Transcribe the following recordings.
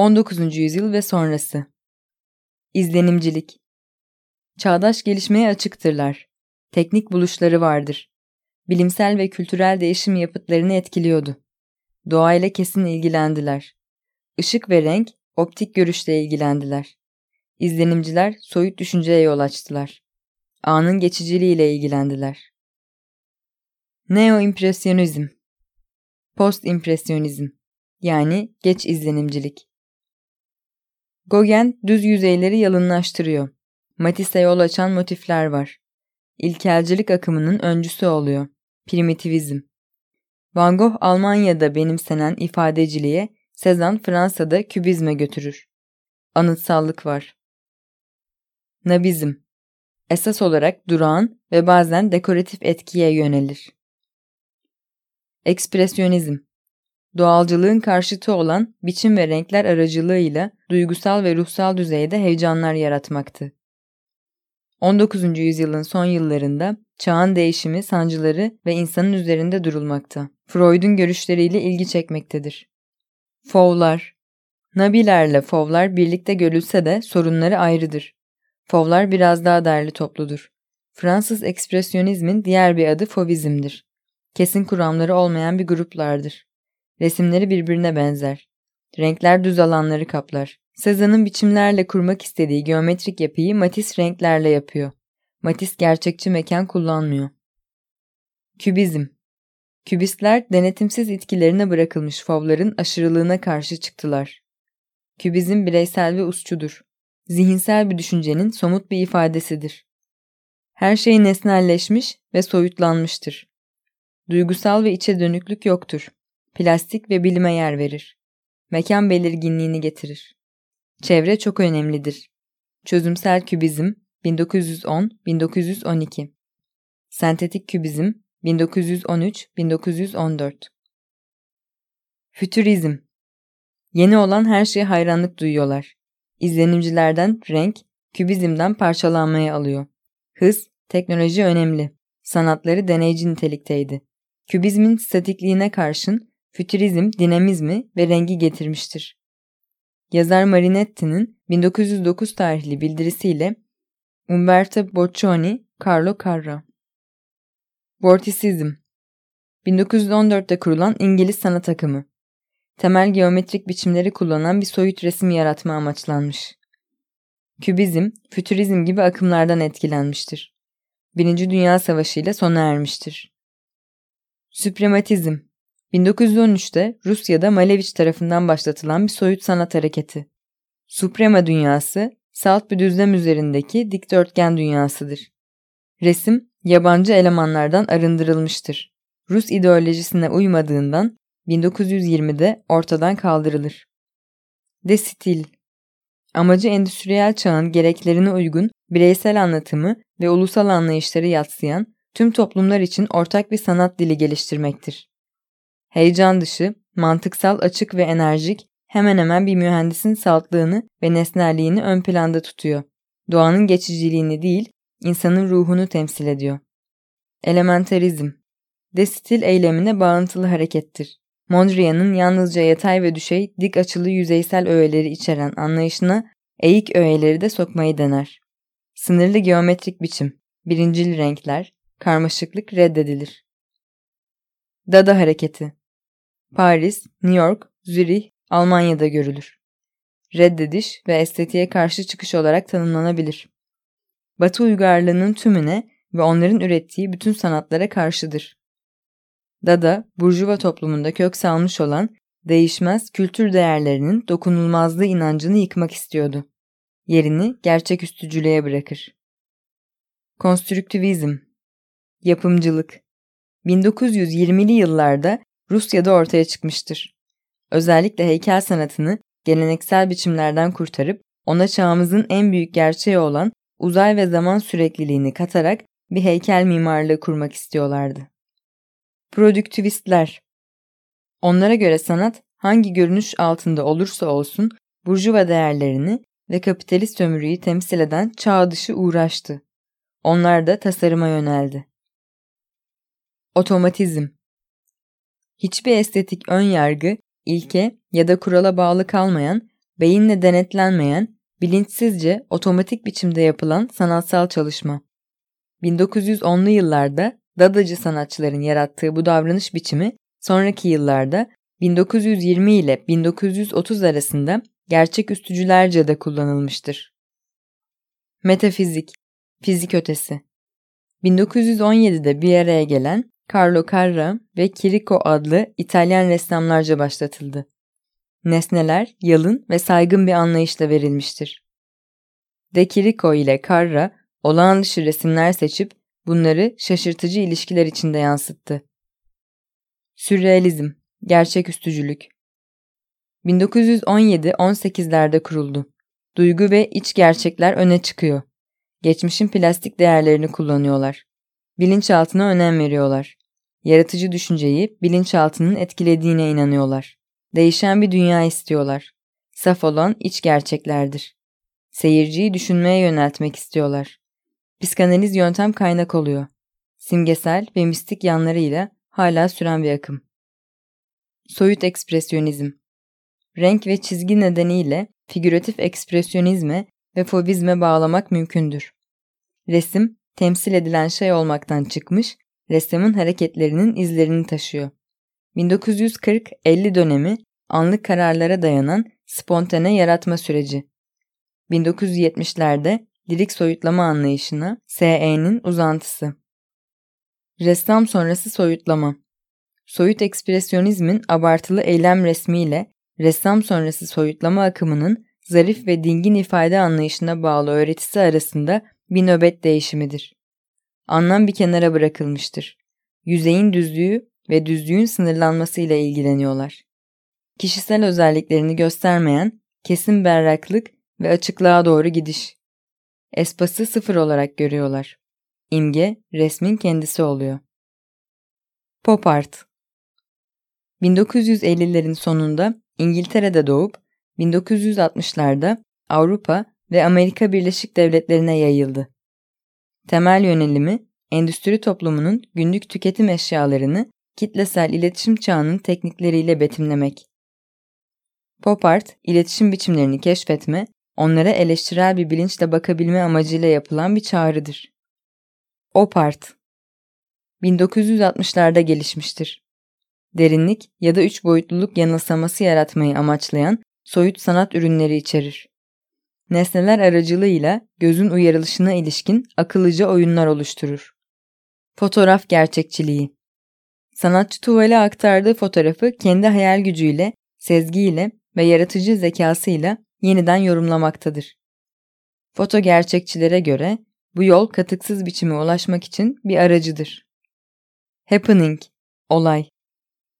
19. yüzyıl ve sonrası. İzlenimcilik. Çağdaş gelişmeye açıktırlar. Teknik buluşları vardır. Bilimsel ve kültürel değişim yapıtlarını etkiliyordu. Doğayla kesin ilgilendiler. Işık ve renk, optik görüşle ilgilendiler. İzlenimciler soyut düşünceye yol açtılar. Anın geçiciliğiyle ilgilendiler. Neo-impresyonizm Post-impresyonizm yani geç izlenimcilik Gauguin düz yüzeyleri yalınlaştırıyor. Matisse'e yol açan motifler var. İlkelcilik akımının öncüsü oluyor. Primitivizm. Van Gogh Almanya'da benimsenen ifadeciliğe, Cezanne Fransa'da kübizme götürür. Anıtsallık var. Nabizm. Esas olarak durağan ve bazen dekoratif etkiye yönelir. Ekspresyonizm doğalcılığın karşıtı olan biçim ve renkler aracılığıyla duygusal ve ruhsal düzeyde heyecanlar yaratmaktı. 19. yüzyılın son yıllarında çağın değişimi, sancıları ve insanın üzerinde durulmakta. Freud'un görüşleriyle ilgi çekmektedir. Fovlar Nabilerle fovlar birlikte görülse de sorunları ayrıdır. Fovlar biraz daha derli topludur. Fransız ekspresyonizmin diğer bir adı fovizmdir. Kesin kuramları olmayan bir gruplardır. Resimleri birbirine benzer. Renkler düz alanları kaplar. Cezanne'ın biçimlerle kurmak istediği geometrik yapıyı Matisse renklerle yapıyor. Matisse gerçekçi mekan kullanmıyor. Kübizm Kübistler denetimsiz itkilerine bırakılmış fovların aşırılığına karşı çıktılar. Kübizm bireysel ve usçudur. Zihinsel bir düşüncenin somut bir ifadesidir. Her şey nesnelleşmiş ve soyutlanmıştır. Duygusal ve içe dönüklük yoktur plastik ve bilime yer verir. Mekan belirginliğini getirir. Çevre çok önemlidir. Çözümsel kübizm 1910-1912 Sentetik kübizm 1913-1914 Fütürizm Yeni olan her şeye hayranlık duyuyorlar. İzlenimcilerden renk, kübizmden parçalanmaya alıyor. Hız, teknoloji önemli. Sanatları deneyici nitelikteydi. Kübizmin statikliğine karşın fütürizm dinamizmi ve rengi getirmiştir. Yazar Marinetti'nin 1909 tarihli bildirisiyle Umberto Boccioni, Carlo Carra. Vorticizm 1914'te kurulan İngiliz sanat akımı. Temel geometrik biçimleri kullanan bir soyut resim yaratma amaçlanmış. Kübizm, fütürizm gibi akımlardan etkilenmiştir. Birinci Dünya Savaşı ile sona ermiştir. Süprematizm 1913'te Rusya'da Malevich tarafından başlatılan bir soyut sanat hareketi. Suprema dünyası, salt bir düzlem üzerindeki dikdörtgen dünyasıdır. Resim, yabancı elemanlardan arındırılmıştır. Rus ideolojisine uymadığından 1920'de ortadan kaldırılır. De stil Amacı endüstriyel çağın gereklerine uygun bireysel anlatımı ve ulusal anlayışları yatsıyan tüm toplumlar için ortak bir sanat dili geliştirmektir. Heyecan dışı, mantıksal açık ve enerjik hemen hemen bir mühendisin saltlığını ve nesnelliğini ön planda tutuyor. Doğanın geçiciliğini değil, insanın ruhunu temsil ediyor. Elementarizm De stil eylemine bağıntılı harekettir. Mondrian'ın yalnızca yatay ve düşey, dik açılı yüzeysel öğeleri içeren anlayışına eğik öğeleri de sokmayı dener. Sınırlı geometrik biçim, birincil renkler, karmaşıklık reddedilir. Dada hareketi Paris, New York, Zürih, Almanya'da görülür. Reddediş ve estetiğe karşı çıkış olarak tanımlanabilir. Batı uygarlığının tümüne ve onların ürettiği bütün sanatlara karşıdır. Dada, Burjuva toplumunda kök salmış olan değişmez kültür değerlerinin dokunulmazlığı inancını yıkmak istiyordu. Yerini gerçeküstücülüğe bırakır. Konstrüktivizm Yapımcılık 1920'li yıllarda Rusya'da ortaya çıkmıştır. Özellikle heykel sanatını geleneksel biçimlerden kurtarıp ona çağımızın en büyük gerçeği olan uzay ve zaman sürekliliğini katarak bir heykel mimarlığı kurmak istiyorlardı. Prodüktivistler Onlara göre sanat hangi görünüş altında olursa olsun burjuva değerlerini ve kapitalist sömürüyü temsil eden çağ dışı uğraştı. Onlar da tasarıma yöneldi. Otomatizm Hiçbir estetik ön yargı, ilke ya da kurala bağlı kalmayan, beyinle denetlenmeyen, bilinçsizce otomatik biçimde yapılan sanatsal çalışma. 1910'lu yıllarda Dadacı sanatçıların yarattığı bu davranış biçimi sonraki yıllarda 1920 ile 1930 arasında gerçek üstücülerce de kullanılmıştır. Metafizik, fizik ötesi. 1917'de bir araya gelen Carlo Carra ve Chirico adlı İtalyan ressamlarca başlatıldı. Nesneler yalın ve saygın bir anlayışla verilmiştir. De Chirico ile Carra olağan dışı resimler seçip bunları şaşırtıcı ilişkiler içinde yansıttı. Sürrealizm, gerçeküstücülük 1917-18'lerde kuruldu. Duygu ve iç gerçekler öne çıkıyor. Geçmişin plastik değerlerini kullanıyorlar. Bilinçaltına önem veriyorlar. Yaratıcı düşünceyi bilinçaltının etkilediğine inanıyorlar. Değişen bir dünya istiyorlar. Saf olan iç gerçeklerdir. Seyirciyi düşünmeye yöneltmek istiyorlar. Psikanaliz yöntem kaynak oluyor. Simgesel ve mistik yanlarıyla hala süren bir akım. Soyut ekspresyonizm Renk ve çizgi nedeniyle figüratif ekspresyonizme ve fobizme bağlamak mümkündür. Resim, temsil edilen şey olmaktan çıkmış, ressamın hareketlerinin izlerini taşıyor. 1940-50 dönemi anlık kararlara dayanan spontane yaratma süreci. 1970'lerde lirik soyutlama anlayışına SE'nin uzantısı. Ressam sonrası soyutlama. Soyut ekspresyonizmin abartılı eylem resmiyle ressam sonrası soyutlama akımının zarif ve dingin ifade anlayışına bağlı öğretisi arasında bir nöbet değişimidir. Anlam bir kenara bırakılmıştır. Yüzeyin düzlüğü ve düzlüğün sınırlanmasıyla ilgileniyorlar. Kişisel özelliklerini göstermeyen kesin berraklık ve açıklığa doğru gidiş. Espası sıfır olarak görüyorlar. İmge resmin kendisi oluyor. Pop art 1950'lerin sonunda İngiltere'de doğup 1960'larda Avrupa ve Amerika Birleşik Devletleri'ne yayıldı. Temel yönelimi endüstri toplumunun günlük tüketim eşyalarını kitlesel iletişim çağının teknikleriyle betimlemek. Pop art, iletişim biçimlerini keşfetme, onlara eleştirel bir bilinçle bakabilme amacıyla yapılan bir çağrıdır. Op art 1960'larda gelişmiştir. Derinlik ya da üç boyutluluk yanılsaması yaratmayı amaçlayan soyut sanat ürünleri içerir. Nesneler aracılığıyla gözün uyarılışına ilişkin akıllıca oyunlar oluşturur. Fotoğraf gerçekçiliği Sanatçı tuvale aktardığı fotoğrafı kendi hayal gücüyle, sezgiyle ve yaratıcı zekasıyla yeniden yorumlamaktadır. Foto gerçekçilere göre bu yol katıksız biçime ulaşmak için bir aracıdır. Happening, olay.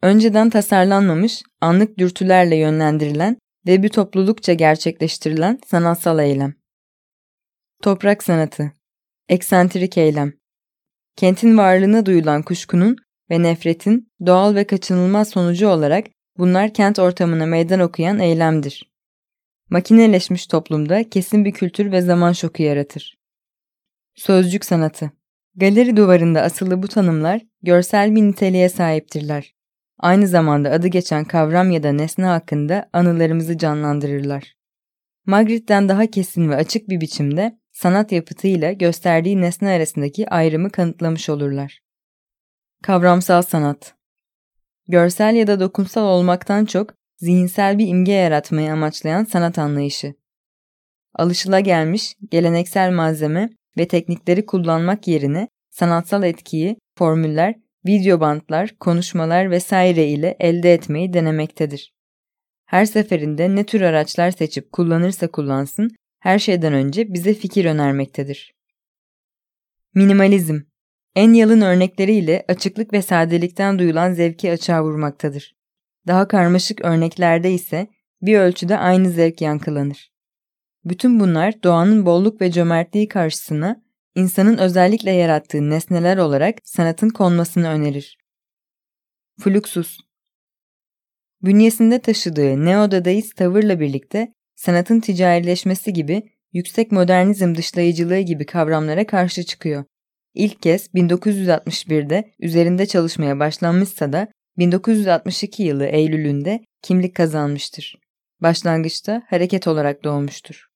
Önceden tasarlanmamış, anlık dürtülerle yönlendirilen ve bir toplulukça gerçekleştirilen sanatsal eylem. Toprak sanatı, eksantrik eylem. Kentin varlığına duyulan kuşkunun ve nefretin doğal ve kaçınılmaz sonucu olarak bunlar kent ortamına meydan okuyan eylemdir. Makineleşmiş toplumda kesin bir kültür ve zaman şoku yaratır. Sözcük sanatı Galeri duvarında asılı bu tanımlar görsel bir niteliğe sahiptirler. Aynı zamanda adı geçen kavram ya da nesne hakkında anılarımızı canlandırırlar. Magritte'den daha kesin ve açık bir biçimde sanat yapıtıyla gösterdiği nesne arasındaki ayrımı kanıtlamış olurlar. Kavramsal sanat Görsel ya da dokunsal olmaktan çok zihinsel bir imge yaratmayı amaçlayan sanat anlayışı. Alışılagelmiş, geleneksel malzeme ve teknikleri kullanmak yerine sanatsal etkiyi, formüller, video bantlar, konuşmalar vesaire ile elde etmeyi denemektedir. Her seferinde ne tür araçlar seçip kullanırsa kullansın, her şeyden önce bize fikir önermektedir. Minimalizm en yalın örnekleriyle açıklık ve sadelikten duyulan zevki açığa vurmaktadır. Daha karmaşık örneklerde ise bir ölçüde aynı zevk yankılanır. Bütün bunlar doğanın bolluk ve cömertliği karşısına insanın özellikle yarattığı nesneler olarak sanatın konmasını önerir. Fluxus Bünyesinde taşıdığı neodadaist tavırla birlikte sanatın ticarileşmesi gibi yüksek modernizm dışlayıcılığı gibi kavramlara karşı çıkıyor. İlk kez 1961'de üzerinde çalışmaya başlanmışsa da 1962 yılı Eylül'ünde kimlik kazanmıştır. Başlangıçta hareket olarak doğmuştur.